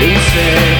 He said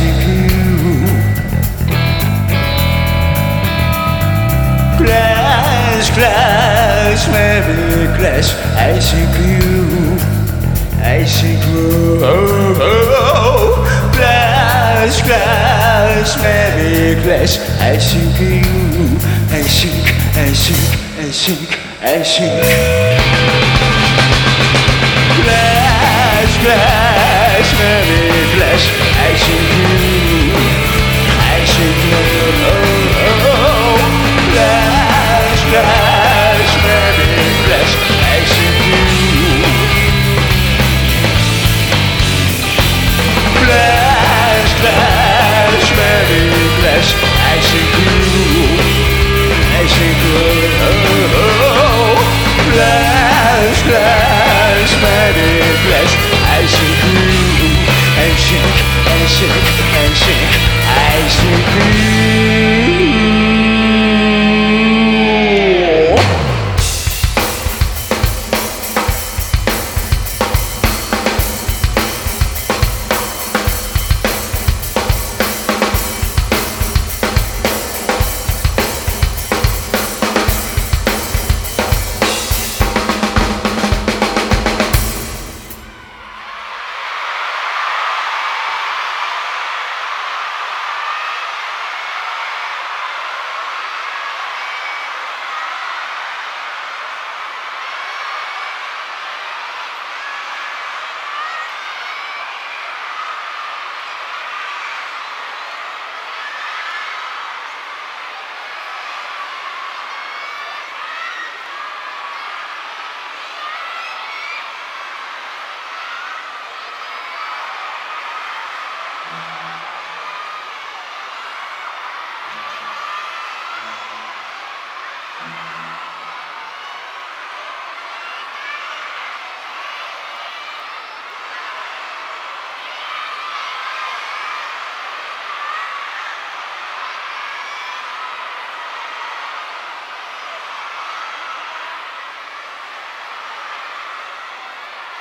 you grew. Flesh, flesh, baby, flesh as you grew, as you grew. Oh, oh, oh. Flesh, flesh, baby, flesh as you grew and shake and shake and shake and shake. Flash, flash, Mary, flash, I shake you, I shake you, oh, oh, oh. Flash, flash, Mary, flash, Productions.